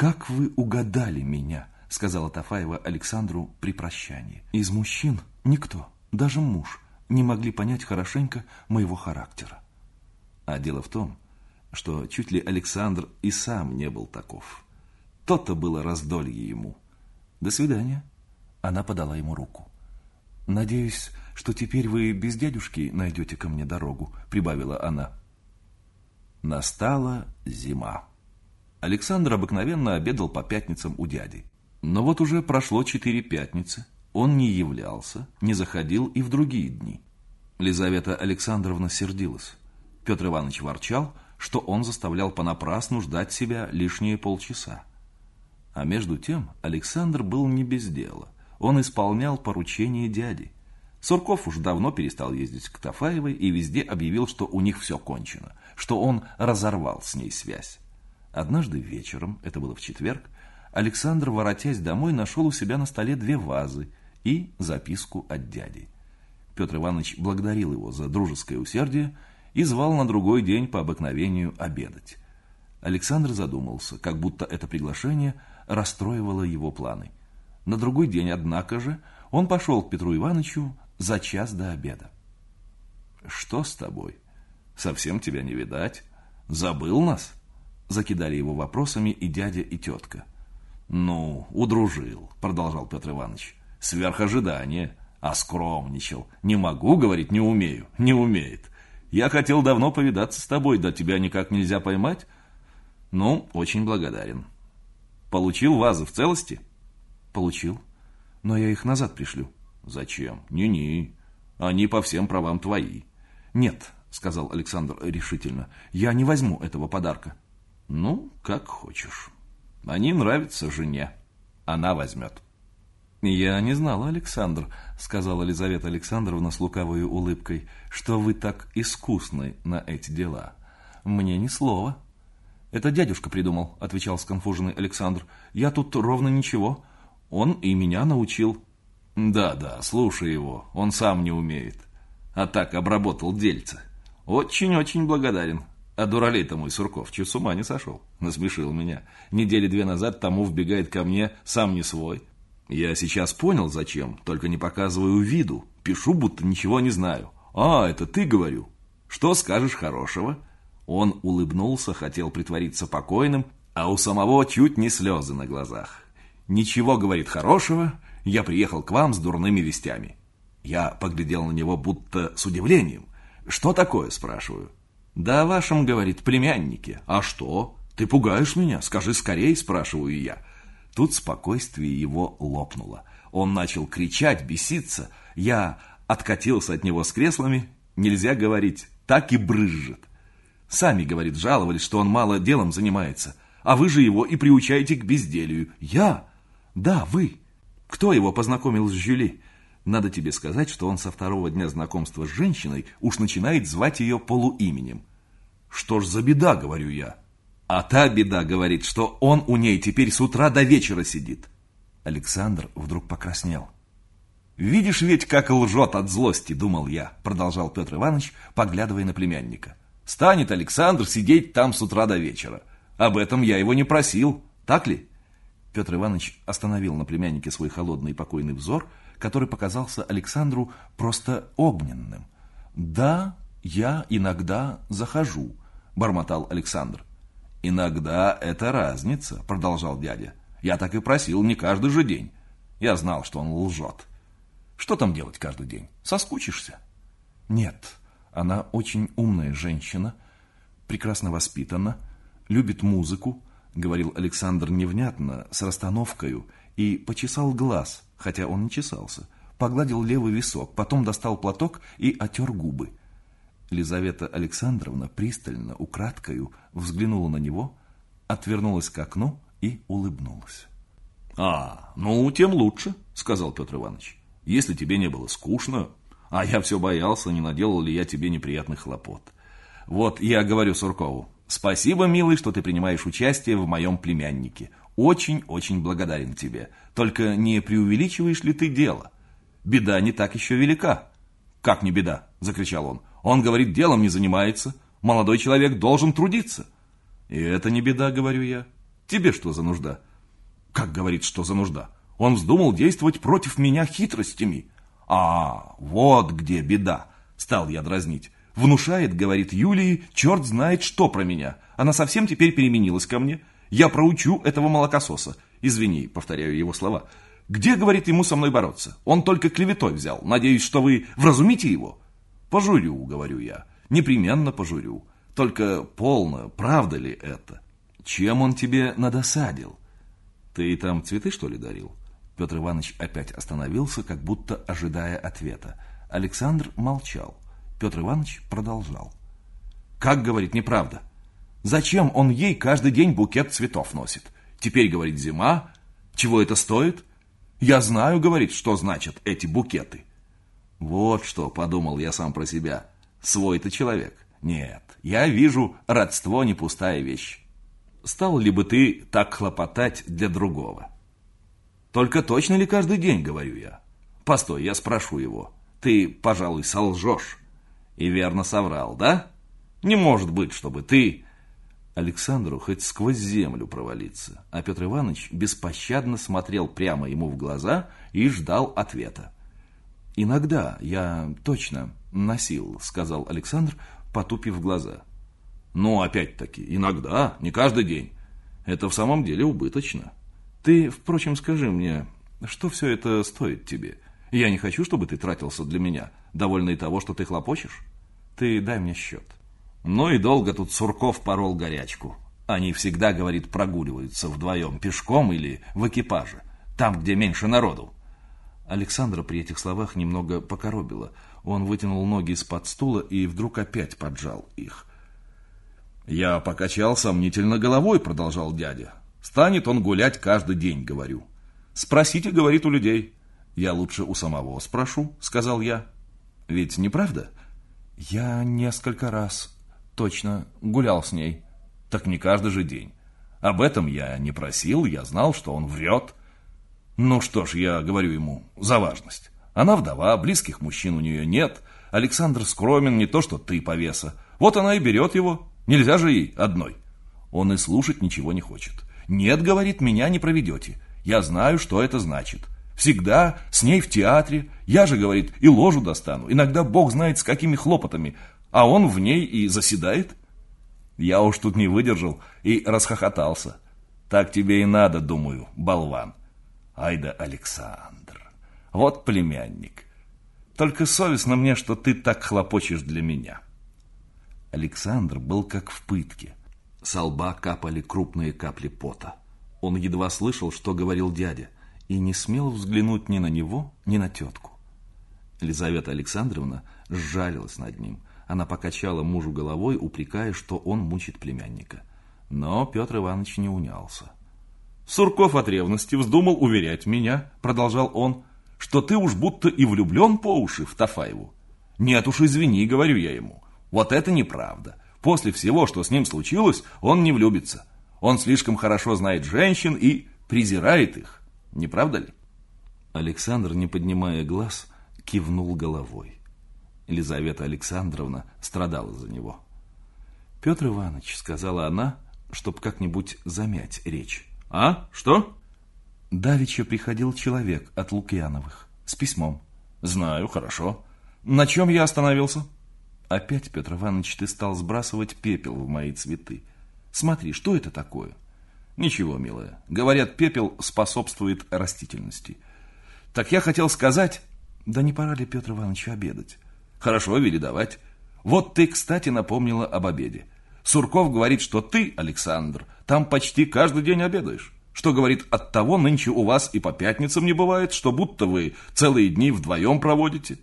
«Как вы угадали меня?» — сказала Тафаева Александру при прощании. «Из мужчин никто, даже муж, не могли понять хорошенько моего характера». А дело в том, что чуть ли Александр и сам не был таков. То-то было раздолье ему. «До свидания». Она подала ему руку. «Надеюсь, что теперь вы без дядюшки найдете ко мне дорогу», — прибавила она. Настала зима. Александр обыкновенно обедал по пятницам у дяди. Но вот уже прошло четыре пятницы. Он не являлся, не заходил и в другие дни. Лизавета Александровна сердилась. Петр Иванович ворчал, что он заставлял понапрасну ждать себя лишние полчаса. А между тем Александр был не без дела. Он исполнял поручение дяди. Сурков уж давно перестал ездить к Тафаевой и везде объявил, что у них все кончено, что он разорвал с ней связь. Однажды вечером, это было в четверг, Александр, воротясь домой, нашел у себя на столе две вазы и записку от дяди. Петр Иванович благодарил его за дружеское усердие и звал на другой день по обыкновению обедать. Александр задумался, как будто это приглашение расстроивало его планы. На другой день, однако же, он пошел к Петру Ивановичу за час до обеда. «Что с тобой? Совсем тебя не видать? Забыл нас?» Закидали его вопросами и дядя, и тетка. «Ну, удружил», — продолжал Петр Иванович. «Сверх ожидания. А скромничал. Не могу, говорить, не умею. Не умеет. Я хотел давно повидаться с тобой, да тебя никак нельзя поймать. Ну, очень благодарен. Получил вазы в целости? Получил. Но я их назад пришлю. Зачем? Не-не. Они по всем правам твои. Нет, сказал Александр решительно. Я не возьму этого подарка. Ну, как хочешь. Они нравятся жене. Она возьмет. «Я не знала, Александр», — сказала Елизавета Александровна с лукавой улыбкой, «что вы так искусны на эти дела. Мне ни слова». «Это дядюшка придумал», — отвечал сконфуженный Александр. «Я тут ровно ничего. Он и меня научил». «Да-да, слушай его, он сам не умеет. А так обработал дельце. Очень-очень благодарен. А дуралей-то мой Сурков чуть с ума не сошел. Насмешил меня. Недели две назад тому вбегает ко мне, сам не свой». Я сейчас понял, зачем, только не показываю виду. Пишу, будто ничего не знаю. А, это ты, говорю. Что скажешь хорошего? Он улыбнулся, хотел притвориться покойным, а у самого чуть не слезы на глазах. Ничего, говорит, хорошего, я приехал к вам с дурными вестями. Я поглядел на него будто с удивлением. Что такое, спрашиваю. Да о вашем, говорит, племяннике. А что? Ты пугаешь меня? Скажи скорее, спрашиваю я. Тут спокойствие его лопнуло. Он начал кричать, беситься. Я откатился от него с креслами. Нельзя говорить, так и брызжет. Сами, говорит, жаловались, что он мало делом занимается. А вы же его и приучаете к безделью. Я? Да, вы. Кто его познакомил с Жюли? Надо тебе сказать, что он со второго дня знакомства с женщиной уж начинает звать ее полуименем. Что ж за беда, говорю я. А та беда говорит, что он у ней теперь с утра до вечера сидит. Александр вдруг покраснел. «Видишь ведь, как лжет от злости», — думал я, продолжал Петр Иванович, поглядывая на племянника. «Станет Александр сидеть там с утра до вечера. Об этом я его не просил, так ли?» Петр Иванович остановил на племяннике свой холодный и покойный взор, который показался Александру просто огненным. «Да, я иногда захожу», — бормотал Александр. «Иногда это разница», — продолжал дядя. «Я так и просил не каждый же день. Я знал, что он лжет. Что там делать каждый день? Соскучишься?» «Нет, она очень умная женщина, прекрасно воспитана, любит музыку», — говорил Александр невнятно, с расстановкою, и почесал глаз, хотя он не чесался, погладил левый висок, потом достал платок и отер губы. Лизавета Александровна пристально, украдкою взглянула на него, отвернулась к окну и улыбнулась. «А, ну, тем лучше», — сказал Петр Иванович. «Если тебе не было скучно, а я все боялся, не наделал ли я тебе неприятных хлопот. Вот я говорю Суркову, спасибо, милый, что ты принимаешь участие в моем племяннике. Очень-очень благодарен тебе. Только не преувеличиваешь ли ты дело? Беда не так еще велика». «Как не беда?» — закричал он. Он, говорит, делом не занимается. Молодой человек должен трудиться. И это не беда, говорю я. Тебе что за нужда? Как говорит, что за нужда? Он вздумал действовать против меня хитростями. А, вот где беда, стал я дразнить. Внушает, говорит Юлии, черт знает что про меня. Она совсем теперь переменилась ко мне. Я проучу этого молокососа. Извини, повторяю его слова. Где, говорит, ему со мной бороться? Он только клеветой взял. Надеюсь, что вы вразумите его? Пожурю, говорю я. Непременно пожурю. Только полно, правда ли это? Чем он тебе надосадил? Ты там цветы, что ли, дарил? Петр Иванович опять остановился, как будто ожидая ответа. Александр молчал. Петр Иванович продолжал. Как, говорит, неправда? Зачем он ей каждый день букет цветов носит? Теперь, говорит, зима. Чего это стоит? Я знаю, говорит, что значат эти букеты. Вот что, подумал я сам про себя. Свой-то человек. Нет, я вижу, родство не пустая вещь. Стал ли бы ты так хлопотать для другого? Только точно ли каждый день, говорю я? Постой, я спрошу его. Ты, пожалуй, солжешь. И верно соврал, да? Не может быть, чтобы ты... Александру хоть сквозь землю провалиться, а Петр Иванович беспощадно смотрел прямо ему в глаза и ждал ответа. «Иногда я точно носил», — сказал Александр, потупив глаза. «Ну, опять-таки, иногда, не каждый день. Это в самом деле убыточно. Ты, впрочем, скажи мне, что все это стоит тебе? Я не хочу, чтобы ты тратился для меня, довольно и того, что ты хлопочешь. Ты дай мне счет». Ну и долго тут Сурков порол горячку. Они всегда, говорит, прогуливаются вдвоем, пешком или в экипаже, там, где меньше народу. Александра при этих словах немного покоробила. Он вытянул ноги из-под стула и вдруг опять поджал их. «Я покачал сомнительно головой», — продолжал дядя. «Станет он гулять каждый день, говорю. Спросите, — говорит, — у людей». «Я лучше у самого спрошу», — сказал я. «Ведь не правда?» «Я несколько раз, точно, гулял с ней». «Так не каждый же день. Об этом я не просил, я знал, что он врет». Ну что ж, я говорю ему, за важность. Она вдова, близких мужчин у нее нет. Александр скромен, не то что ты, повеса. Вот она и берет его. Нельзя же ей одной. Он и слушать ничего не хочет. Нет, говорит, меня не проведете. Я знаю, что это значит. Всегда с ней в театре. Я же, говорит, и ложу достану. Иногда бог знает с какими хлопотами. А он в ней и заседает. Я уж тут не выдержал и расхохотался. Так тебе и надо, думаю, болван. Айда Александр, вот племянник. Только совестно мне, что ты так хлопочешь для меня. Александр был как в пытке. С лба капали крупные капли пота. Он едва слышал, что говорил дядя, и не смел взглянуть ни на него, ни на тетку. Елизавета Александровна сжалилась над ним. Она покачала мужу головой, упрекая, что он мучит племянника. Но Петр Иванович не унялся. Сурков от ревности вздумал уверять меня, продолжал он, что ты уж будто и влюблен по уши в Тафаеву. Нет уж, извини, говорю я ему. Вот это неправда. После всего, что с ним случилось, он не влюбится. Он слишком хорошо знает женщин и презирает их. Не правда ли? Александр, не поднимая глаз, кивнул головой. Елизавета Александровна страдала за него. «Петр Иванович», — сказала она, чтоб как-нибудь замять речь. «А? Что?» Давеча приходил человек от Лукьяновых с письмом. «Знаю, хорошо. На чем я остановился?» «Опять, Петр Иванович, ты стал сбрасывать пепел в мои цветы. Смотри, что это такое?» «Ничего, милая. Говорят, пепел способствует растительности. Так я хотел сказать...» «Да не пора ли Петр Ивановичу обедать?» «Хорошо, вели давать. Вот ты, кстати, напомнила об обеде. Сурков говорит, что ты, Александр, там почти каждый день обедаешь. Что, говорит, от того нынче у вас и по пятницам не бывает, что будто вы целые дни вдвоем проводите.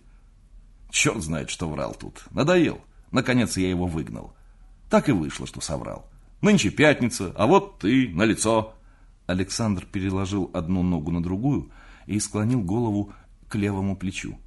Черт знает, что врал тут. Надоел. Наконец я его выгнал. Так и вышло, что соврал. Нынче пятница, а вот ты, на лицо. Александр переложил одну ногу на другую и склонил голову к левому плечу.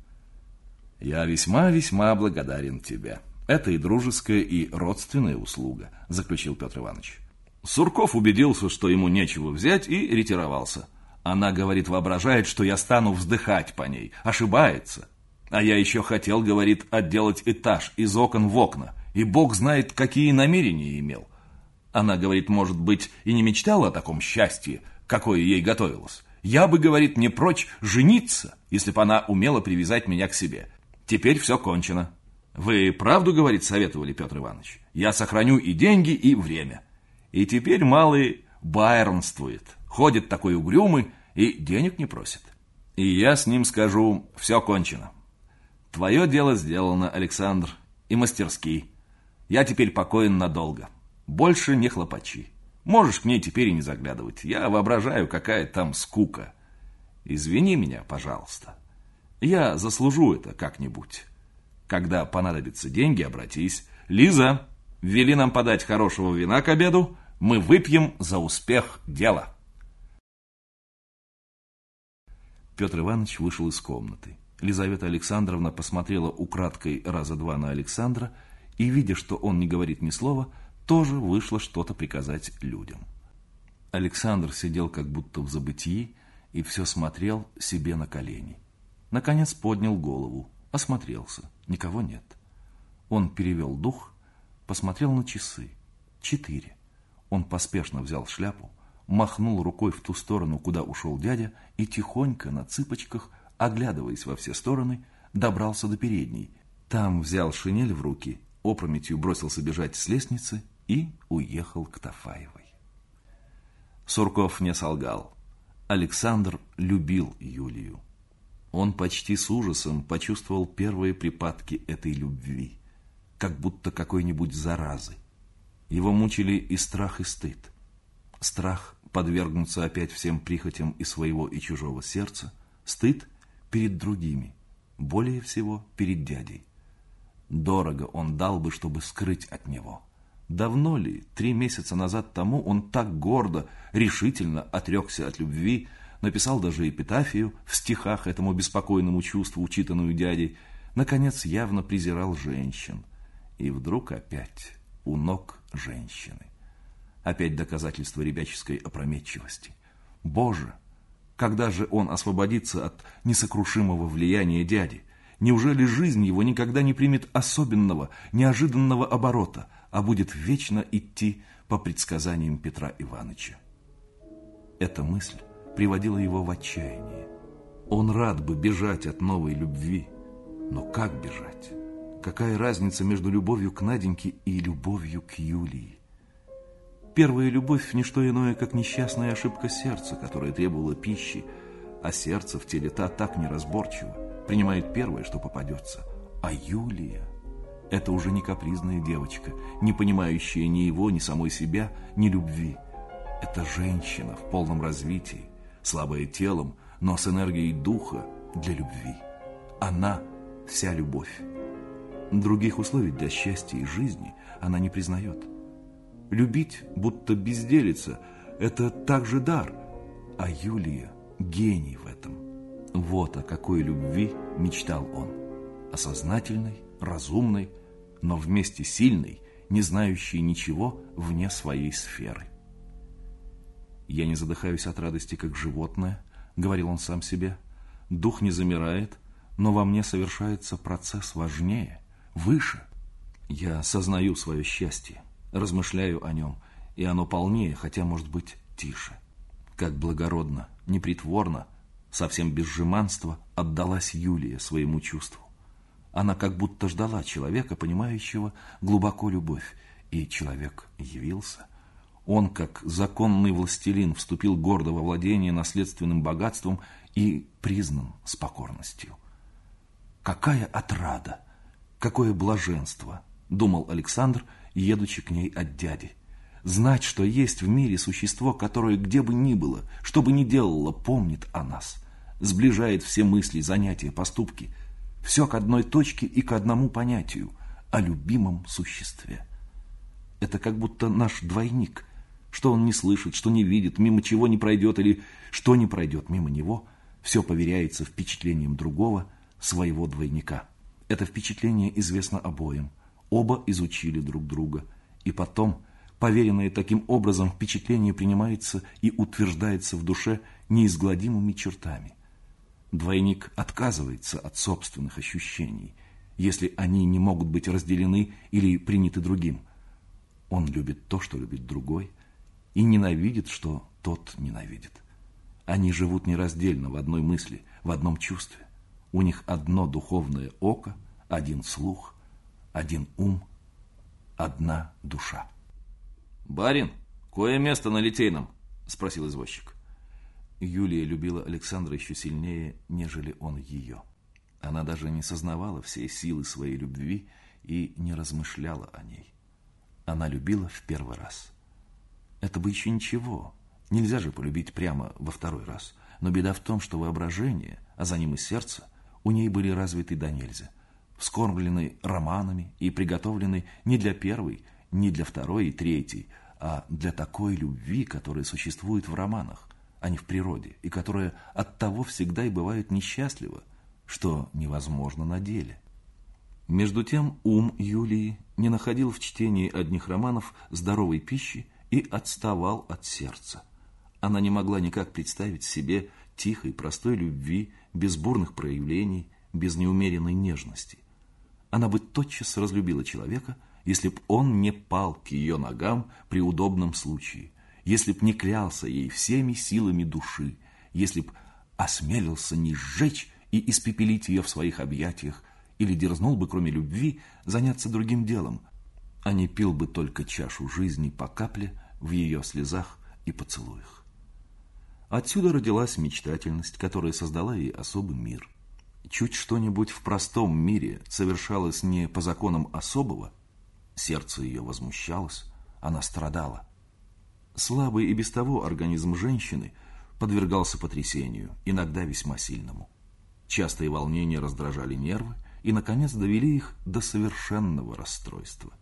Я весьма-весьма благодарен тебе. Это и дружеская, и родственная услуга, заключил Петр Иванович. Сурков убедился, что ему нечего взять, и ретировался. Она, говорит, воображает, что я стану вздыхать по ней. Ошибается. А я еще хотел, говорит, отделать этаж из окон в окна. И бог знает, какие намерения имел. Она, говорит, может быть, и не мечтала о таком счастье, какое ей готовилось. Я бы, говорит, не прочь жениться, если бы она умела привязать меня к себе. Теперь все кончено. Вы правду, говорит, советовали, Петр Иванович? Я сохраню и деньги, и время. И теперь малый байронствует, ходит такой угрюмый и денег не просит. И я с ним скажу, все кончено. Твое дело сделано, Александр, и мастерски. Я теперь покоен надолго. Больше не хлопачи. Можешь к ней теперь и не заглядывать. Я воображаю, какая там скука. Извини меня, пожалуйста. Я заслужу это как-нибудь. Когда понадобятся деньги, обратись. Лиза, вели нам подать хорошего вина к обеду. Мы выпьем за успех дела. Петр Иванович вышел из комнаты. Лизавета Александровна посмотрела украдкой раза два на Александра и, видя, что он не говорит ни слова, тоже вышла что-то приказать людям. Александр сидел как будто в забытии и все смотрел себе на колени. Наконец поднял голову, осмотрелся. Никого нет. Он перевел дух, посмотрел на часы. Четыре. Он поспешно взял шляпу, махнул рукой в ту сторону, куда ушел дядя, и тихонько на цыпочках, оглядываясь во все стороны, добрался до передней. Там взял шинель в руки, опрометью бросился бежать с лестницы и уехал к Тафаевой. Сурков не солгал. Александр любил Юлию. Он почти с ужасом почувствовал первые припадки этой любви, как будто какой-нибудь заразы. Его мучили и страх, и стыд. Страх подвергнуться опять всем прихотям и своего, и чужого сердца, стыд перед другими, более всего перед дядей. Дорого он дал бы, чтобы скрыть от него. Давно ли, три месяца назад тому, он так гордо, решительно отрекся от любви, написал даже эпитафию в стихах этому беспокойному чувству, учитанную дядей, наконец явно презирал женщин. И вдруг опять у ног женщины. Опять доказательство ребяческой опрометчивости. Боже, когда же он освободится от несокрушимого влияния дяди? Неужели жизнь его никогда не примет особенного, неожиданного оборота, а будет вечно идти по предсказаниям Петра Ивановича? Эта мысль приводила его в отчаяние. Он рад бы бежать от новой любви, но как бежать? Какая разница между любовью к Наденьке и любовью к Юлии? Первая любовь – не что иное, как несчастная ошибка сердца, которая требовала пищи, а сердце в теле та так неразборчиво, принимает первое, что попадется. А Юлия – это уже не капризная девочка, не понимающая ни его, ни самой себя, ни любви. Это женщина в полном развитии, слабая телом, но с энергией духа для любви. Она – вся любовь. Других условий для счастья и жизни она не признает. Любить, будто безделица, это также дар, а Юлия – гений в этом. Вот о какой любви мечтал он. Осознательной, разумной, но вместе сильной, не знающей ничего вне своей сферы. «Я не задыхаюсь от радости, как животное», — говорил он сам себе. «Дух не замирает, но во мне совершается процесс важнее, выше. Я осознаю свое счастье, размышляю о нем, и оно полнее, хотя, может быть, тише. Как благородно, непритворно, совсем без жеманства отдалась Юлия своему чувству. Она как будто ждала человека, понимающего глубоко любовь, и человек явился. Он, как законный властелин, вступил гордо во владение наследственным богатством и признан с покорностью. Какая отрада, какое блаженство, думал Александр, едучи к ней от дяди. Знать, что есть в мире существо, которое где бы ни было, что бы ни делало, помнит о нас, сближает все мысли, занятия, поступки, все к одной точке и к одному понятию – о любимом существе. Это как будто наш двойник, что он не слышит, что не видит, мимо чего не пройдет или что не пройдет мимо него, все поверяется впечатлением другого, своего двойника. Это впечатление известно обоим – Оба изучили друг друга. И потом, поверенное таким образом, впечатление принимается и утверждается в душе неизгладимыми чертами. Двойник отказывается от собственных ощущений, если они не могут быть разделены или приняты другим. Он любит то, что любит другой, и ненавидит, что тот ненавидит. Они живут нераздельно в одной мысли, в одном чувстве. У них одно духовное око, один слух, один ум, одна душа. «Барин, кое место на Литейном?» – спросил извозчик. Юлия любила Александра еще сильнее, нежели он ее. Она даже не сознавала всей силы своей любви и не размышляла о ней. Она любила в первый раз. Это бы еще ничего. Нельзя же полюбить прямо во второй раз. Но беда в том, что воображение, а за ним и сердце, у ней были развиты до нельзя, вскормлены романами и приготовлены не для первой, не для второй и третьей, а для такой любви, которая существует в романах, а не в природе, и которая оттого всегда и бывает несчастлива, что невозможно на деле. Между тем ум Юлии не находил в чтении одних романов здоровой пищи и отставал от сердца. Она не могла никак представить себе тихой, простой любви, без бурных проявлений, без неумеренной нежности. Она бы тотчас разлюбила человека, если б он не пал к ее ногам при удобном случае, если б не клялся ей всеми силами души, если б осмелился не сжечь и испепелить ее в своих объятиях, или дерзнул бы, кроме любви, заняться другим делом, а не пил бы только чашу жизни по капле в ее слезах и поцелуях. Отсюда родилась мечтательность, которая создала ей особый мир. Чуть что-нибудь в простом мире совершалось не по законам особого, сердце ее возмущалось, она страдала. Слабый и без того организм женщины подвергался потрясению, иногда весьма сильному. Частые волнения раздражали нервы, и, наконец, довели их до совершенного расстройства.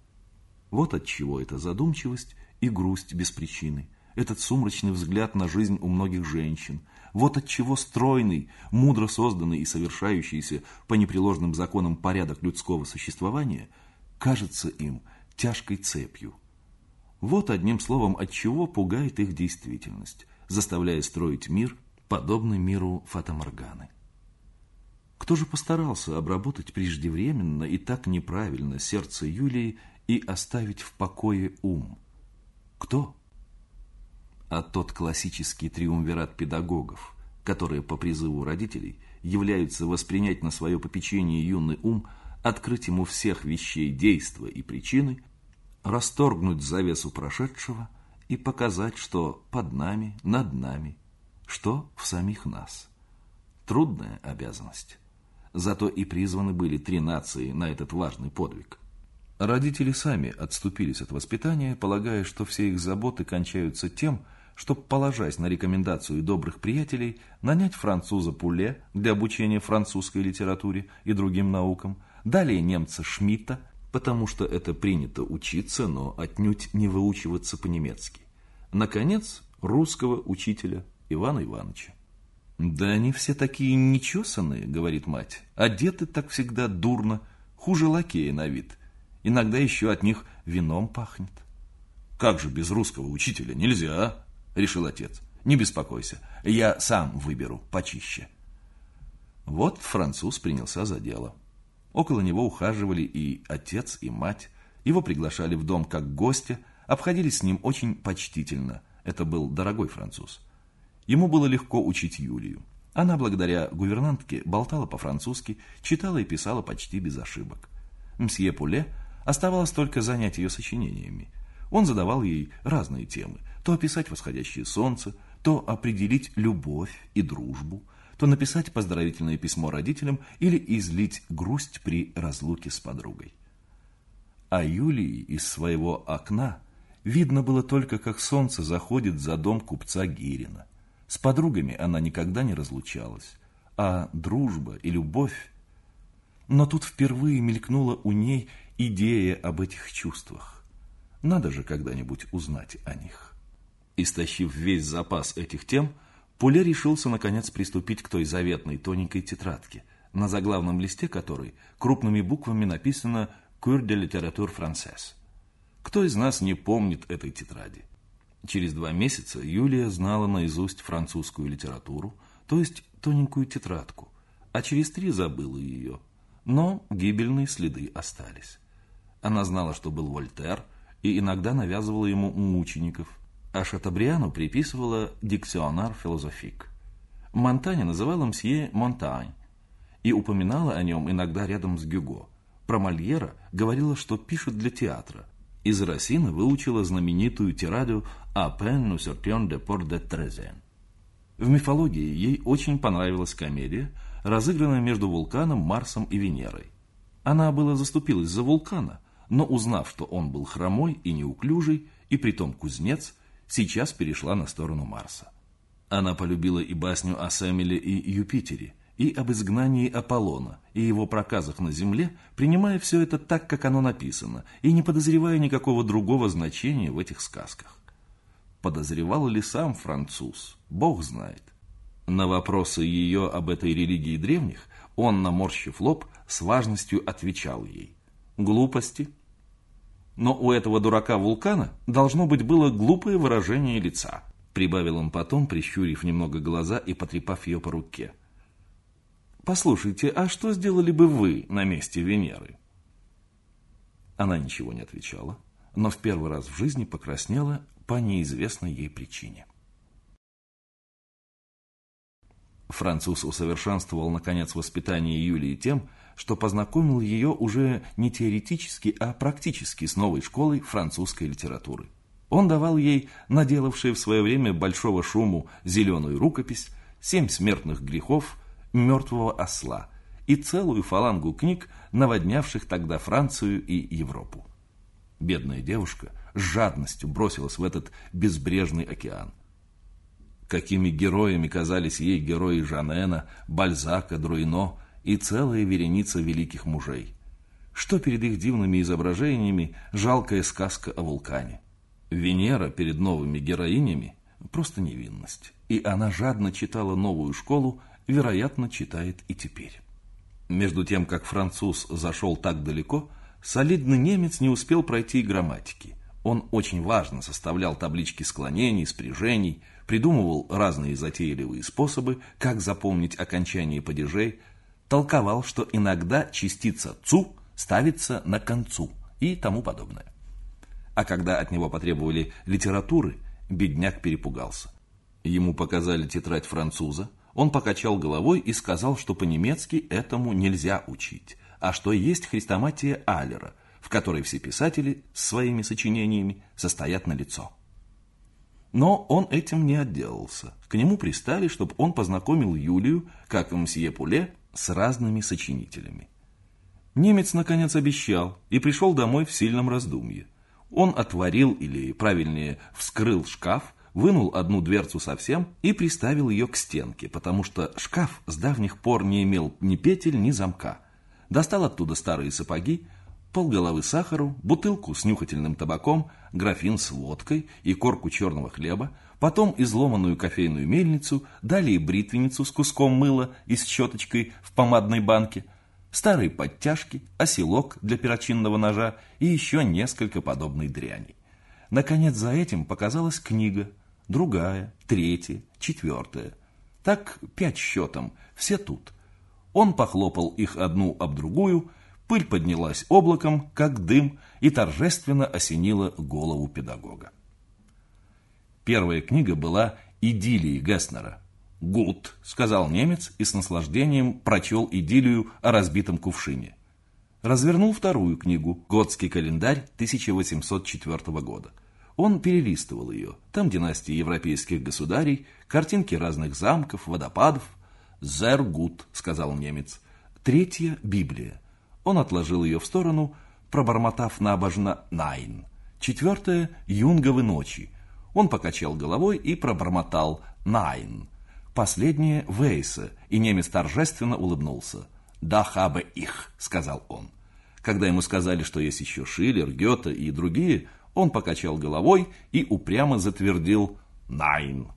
Вот от чего эта задумчивость и грусть без причины, этот сумрачный взгляд на жизнь у многих женщин, вот от чего стройный, мудро созданный и совершающийся по непреложным законам порядок людского существования кажется им тяжкой цепью. Вот одним словом, от чего пугает их действительность, заставляя строить мир, подобный миру Фатаморганы. Кто же постарался обработать преждевременно и так неправильно сердце Юлии и оставить в покое ум? Кто? А тот классический триумвират педагогов, которые по призыву родителей являются воспринять на свое попечение юный ум, открыть ему всех вещей действа и причины, расторгнуть завесу прошедшего и показать, что под нами, над нами, что в самих нас. Трудная обязанность. Зато и призваны были три нации на этот важный подвиг. Родители сами отступились от воспитания, полагая, что все их заботы кончаются тем, чтобы, положась на рекомендацию добрых приятелей, нанять француза Пуле для обучения французской литературе и другим наукам, далее немца Шмидта, потому что это принято учиться, но отнюдь не выучиваться по-немецки. Наконец, русского учителя Ивана Ивановича. «Да они все такие нечесанные», — говорит мать. «Одеты так всегда дурно, хуже лакея на вид. Иногда еще от них вином пахнет». «Как же без русского учителя нельзя?» — решил отец. «Не беспокойся, я сам выберу почище». Вот француз принялся за дело. Около него ухаживали и отец, и мать. Его приглашали в дом как гостя, обходились с ним очень почтительно. Это был дорогой француз. Ему было легко учить Юлию. Она, благодаря гувернантке, болтала по-французски, читала и писала почти без ошибок. Мсье Пуле оставалось только занять ее сочинениями. Он задавал ей разные темы. То описать восходящее солнце, то определить любовь и дружбу, то написать поздравительное письмо родителям или излить грусть при разлуке с подругой. А Юлии из своего окна видно было только, как солнце заходит за дом купца Гирина. С подругами она никогда не разлучалась, а дружба и любовь... Но тут впервые мелькнула у ней идея об этих чувствах. Надо же когда-нибудь узнать о них. Истощив весь запас этих тем, Пуле решился, наконец, приступить к той заветной тоненькой тетрадке, на заглавном листе которой крупными буквами написано «Cours de littérature française». Кто из нас не помнит этой тетради? Через два месяца Юлия знала наизусть французскую литературу, то есть тоненькую тетрадку, а через три забыла ее. Но гибельные следы остались. Она знала, что был Вольтер, и иногда навязывала ему мучеников, а Шатабриану приписывала «дикционар философик». Монтане называла мсье Монтань и упоминала о нем иногда рядом с Гюго. Про Мольера говорила, что пишет для театра. Из Росина выучила знаменитую тираду «А пен nous sortions de port de Трезен». В мифологии ей очень понравилась комедия, разыгранная между вулканом, Марсом и Венерой. Она была заступилась за вулкана, но узнав, что он был хромой и неуклюжий, и притом кузнец, сейчас перешла на сторону Марса. Она полюбила и басню о Сэмеле и Юпитере, и об изгнании Аполлона, и его проказах на земле, принимая все это так, как оно написано, и не подозревая никакого другого значения в этих сказках. Подозревал ли сам француз? Бог знает. На вопросы ее об этой религии древних он, наморщив лоб, с важностью отвечал ей. Глупости. Но у этого дурака вулкана должно быть было глупое выражение лица – Прибавил он потом, прищурив немного глаза и потрепав ее по руке. «Послушайте, а что сделали бы вы на месте Венеры?» Она ничего не отвечала, но в первый раз в жизни покраснела по неизвестной ей причине. Француз усовершенствовал, наконец, воспитание Юлии тем, что познакомил ее уже не теоретически, а практически с новой школой французской литературы. Он давал ей, наделавшей в свое время большого шуму, зеленую рукопись, семь смертных грехов, мертвого осла и целую фалангу книг, наводнявших тогда Францию и Европу. Бедная девушка с жадностью бросилась в этот безбрежный океан. Какими героями казались ей герои Жанена, Бальзака, Друино и целая вереница великих мужей. Что перед их дивными изображениями жалкая сказка о вулкане. Венера перед новыми героинями – просто невинность. И она жадно читала новую школу, вероятно, читает и теперь. Между тем, как француз зашел так далеко, солидный немец не успел пройти и грамматики. Он очень важно составлял таблички склонений, спряжений, придумывал разные затейливые способы, как запомнить окончание падежей, толковал, что иногда частица «цу» ставится на концу и тому подобное. А когда от него потребовали литературы, бедняк перепугался. Ему показали тетрадь француза, он покачал головой и сказал, что по-немецки этому нельзя учить, а что есть хрестоматия Аллера, в которой все писатели своими сочинениями состоят на лицо. Но он этим не отделался. К нему пристали, чтобы он познакомил Юлию, как мсье Пуле, с разными сочинителями. Немец, наконец, обещал и пришел домой в сильном раздумье. Он отворил, или правильнее, вскрыл шкаф, вынул одну дверцу совсем и приставил ее к стенке, потому что шкаф с давних пор не имел ни петель, ни замка. Достал оттуда старые сапоги, полголовы сахару, бутылку с нюхательным табаком, графин с водкой и корку черного хлеба, потом изломанную кофейную мельницу, далее бритвенницу с куском мыла и с щеточкой в помадной банке – старые подтяжки, оселок для перочинного ножа и еще несколько подобной дряни. Наконец за этим показалась книга, другая, третья, четвертая. Так пять счетом, все тут. Он похлопал их одну об другую, пыль поднялась облаком, как дым, и торжественно осенила голову педагога. Первая книга была «Идиллии Гесснера», «Гуд», — сказал немец и с наслаждением прочел идиллию о разбитом кувшине. Развернул вторую книгу «Готский календарь 1804 года». Он перелистывал ее. Там династии европейских государей, картинки разных замков, водопадов. «Sehr gut», — сказал немец. Третья — Библия. Он отложил ее в сторону, пробормотав набожно «Nein». Четвертая — Юнговы ночи. Он покачал головой и пробормотал «Nein». Последнее Вейса, и немец торжественно улыбнулся. «Da habe ich», — сказал он. Когда ему сказали, что есть еще Шиллер, Гёте и другие, он покачал головой и упрямо затвердил «Найн».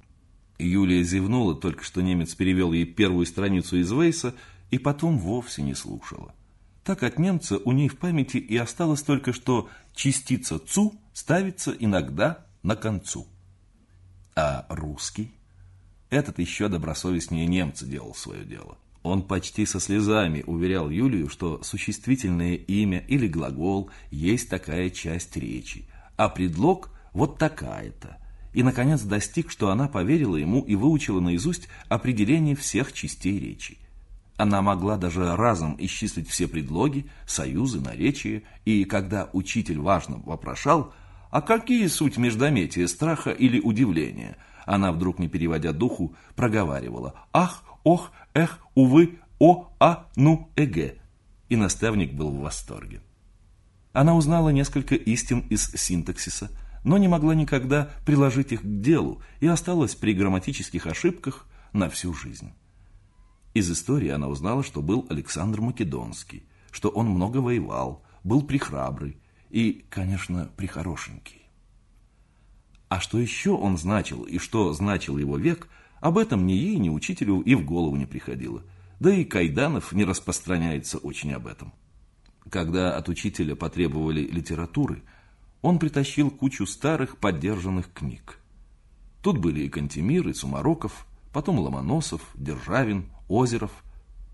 Юлия зевнула, только что немец перевел ей первую страницу из Вейса и потом вовсе не слушала. Так от немца у ней в памяти и осталось только, что частица «цу» ставится иногда на концу. А русский? Этот еще добросовестнее немца делал свое дело. Он почти со слезами уверял Юлию, что существительное имя или глагол есть такая часть речи, а предлог вот такая-то. И, наконец, достиг, что она поверила ему и выучила наизусть определение всех частей речи. Она могла даже разом исчислить все предлоги, союзы, наречия, и когда учитель важно вопрошал, а какие суть междометия страха или удивления, она вдруг, не переводя духу, проговаривала «Ах, ох, эх, увы, о, а, ну, эге». И наставник был в восторге. Она узнала несколько истин из синтаксиса, но не могла никогда приложить их к делу и осталась при грамматических ошибках на всю жизнь. Из истории она узнала, что был Александр Македонский, что он много воевал, был прихрабрый и, конечно, прихорошенький. А что еще он значил и что значил его век, об этом ни ей, ни учителю и в голову не приходило. Да и Кайданов не распространяется очень об этом. Когда от учителя потребовали литературы, он притащил кучу старых поддержанных книг. Тут были и Кантемир, и Сумароков, потом Ломоносов, Державин, Озеров.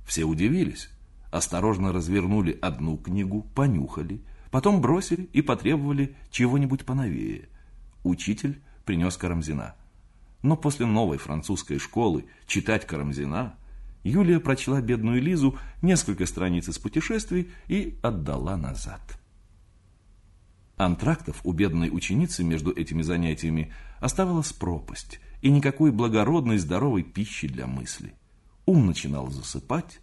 Все удивились. Осторожно развернули одну книгу, понюхали, потом бросили и потребовали чего-нибудь поновее. Учитель принес Карамзина. Но после новой французской школы читать Карамзина Юлия прочла бедную Лизу несколько страниц из путешествий и отдала назад. Антрактов у бедной ученицы между этими занятиями оставалась пропасть и никакой благородной здоровой пищи для мысли. Ум начинал засыпать,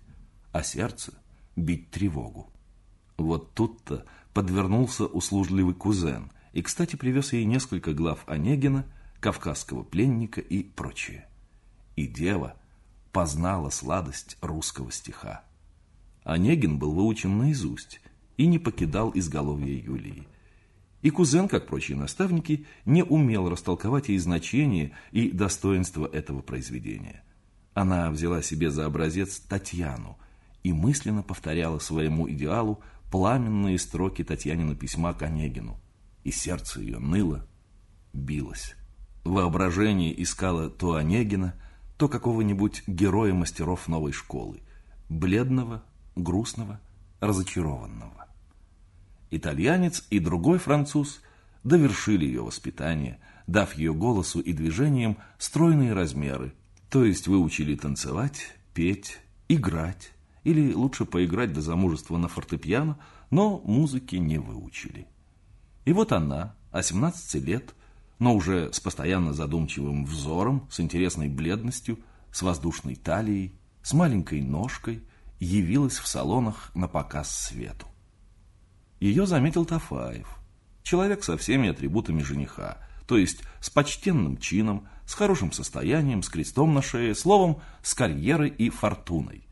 а сердце бить тревогу. Вот тут-то подвернулся услужливый кузен и, кстати, привез ей несколько глав Онегина, кавказского пленника и прочее. И дева познала сладость русского стиха. Онегин был выучен наизусть и не покидал изголовья Юлии. И кузен, как прочие наставники, не умел растолковать ей значение и достоинство этого произведения. Она взяла себе за образец Татьяну и мысленно повторяла своему идеалу пламенные строки Татьянина письма к Онегину. И сердце ее ныло, билось. Воображение искало то Онегина, то какого-нибудь героя мастеров новой школы, бледного, грустного, разочарованного. Итальянец и другой француз довершили ее воспитание, дав ее голосу и движениям стройные размеры, то есть выучили танцевать, петь, играть, или лучше поиграть до замужества на фортепиано, но музыки не выучили. И вот она, 18 лет, но уже с постоянно задумчивым взором, с интересной бледностью, с воздушной талией, с маленькой ножкой, явилась в салонах на показ свету. Ее заметил Тафаев. Человек со всеми атрибутами жениха, то есть с почтенным чином, с хорошим состоянием, с крестом на шее, словом, с карьерой и фортуной.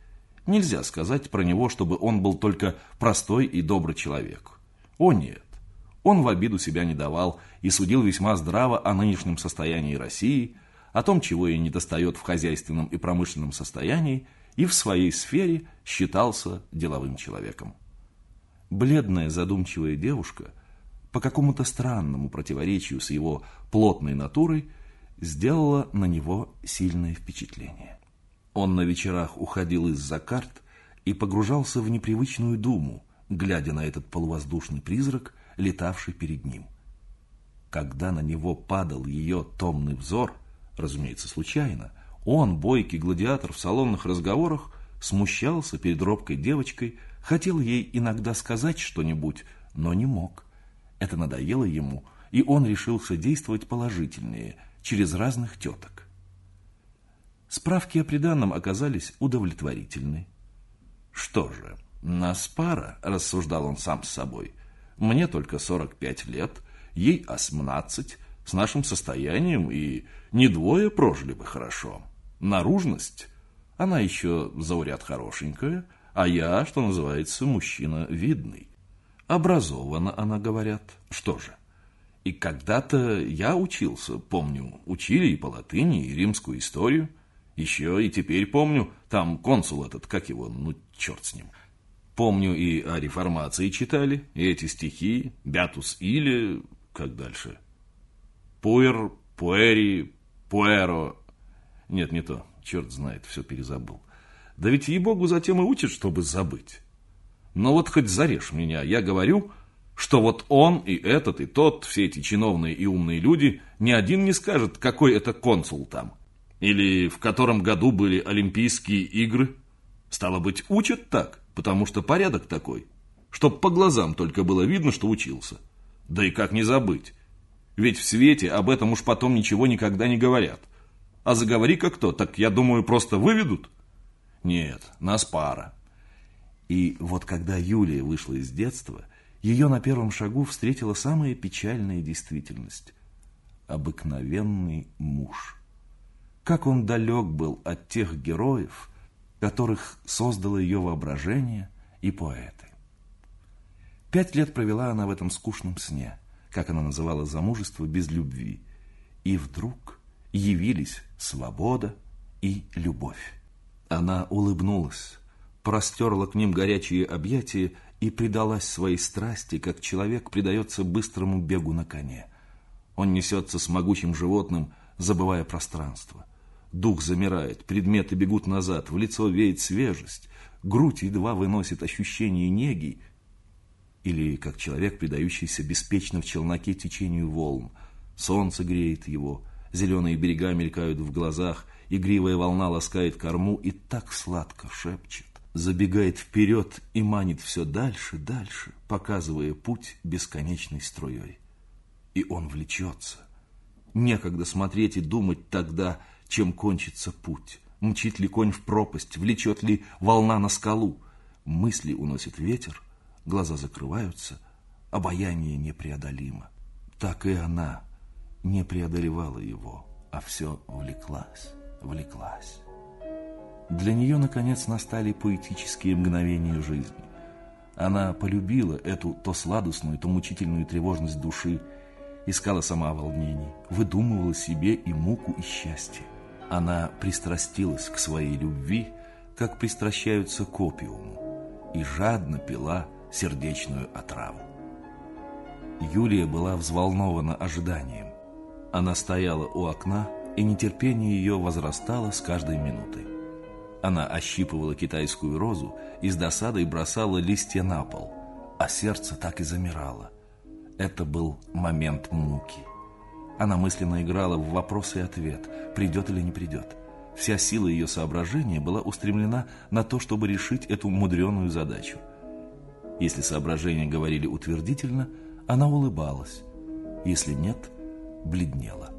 Нельзя сказать про него, чтобы он был только простой и добрый человек. О нет, он в обиду себя не давал и судил весьма здраво о нынешнем состоянии России, о том, чего ей недостает в хозяйственном и промышленном состоянии, и в своей сфере считался деловым человеком бледная задумчивая девушка по какому-то странному противоречию с его плотной натурой сделала на него сильное впечатление. Он на вечерах уходил из-за карт и погружался в непривычную думу, глядя на этот полувоздушный призрак, летавший перед ним. Когда на него падал ее томный взор, разумеется, случайно, он, бойкий гладиатор в салонных разговорах, смущался перед робкой девочкой, Хотел ей иногда сказать что-нибудь, но не мог. Это надоело ему, и он решился действовать положительнее, через разных теток. Справки о приданном оказались удовлетворительны. «Что же, нас пара», — рассуждал он сам с собой. «Мне только 45 лет, ей 18, с нашим состоянием, и не двое прожили бы хорошо. Наружность, она еще зауряд хорошенькая, а я, что называется, мужчина видный. Образована она, говорят. Что же? И когда-то я учился, помню, учили и по латыни, и римскую историю. Еще и теперь помню, там консул этот, как его, ну, черт с ним. Помню, и о реформации читали, и эти стихи, Бятус или, как дальше? Пуэр, пуэри, пуэро. Нет, не то, черт знает, все перезабыл. Да ведь ей-богу затем и учат, чтобы забыть. Но вот хоть зарежь меня, я говорю, что вот он и этот, и тот, все эти чиновные и умные люди, ни один не скажет, какой это консул там. Или в котором году были Олимпийские игры. Стало быть, учат так, потому что порядок такой. Чтоб по глазам только было видно, что учился. Да и как не забыть. Ведь в свете об этом уж потом ничего никогда не говорят. А заговори-ка кто, так, я думаю, просто выведут. Нет, нас пара. И вот когда Юлия вышла из детства, ее на первом шагу встретила самая печальная действительность. Обыкновенный муж. Как он далек был от тех героев, которых создало ее воображение и поэты. Пять лет провела она в этом скучном сне, как она называла замужество без любви. И вдруг явились свобода и любовь. Она улыбнулась, простерла к ним горячие объятия и предалась своей страсти, как человек предается быстрому бегу на коне. Он несется с могучим животным, забывая пространство. Дух замирает, предметы бегут назад, в лицо веет свежесть, грудь едва выносит ощущение неги, или как человек, предающийся беспечно в челноке течению волн. Солнце греет его, зеленые берега мелькают в глазах, игривая волна ласкает корму и так сладко шепчет. Забегает вперед и манит все дальше, дальше, показывая путь бесконечной струей. И он влечется. Некогда смотреть и думать тогда, чем кончится путь. Мчит ли конь в пропасть, влечет ли волна на скалу. Мысли уносит ветер, глаза закрываются, обаяние непреодолимо. Так и она не преодолевала его, а все влеклась, влеклась. Для нее, наконец, настали поэтические мгновения жизни. Она полюбила эту то сладостную, то мучительную тревожность души, искала сама волнений, выдумывала себе и муку, и счастье. Она пристрастилась к своей любви, как пристращаются к опиуму, и жадно пила сердечную отраву. Юлия была взволнована ожиданием. Она стояла у окна, и нетерпение ее возрастало с каждой минутой. Она ощипывала китайскую розу и с досадой бросала листья на пол, а сердце так и замирало. Это был момент муки. Она мысленно играла в вопрос и ответ, придет или не придет. Вся сила ее соображения была устремлена на то, чтобы решить эту мудреную задачу – если соображения говорили утвердительно, она улыбалась. Если нет, бледнела.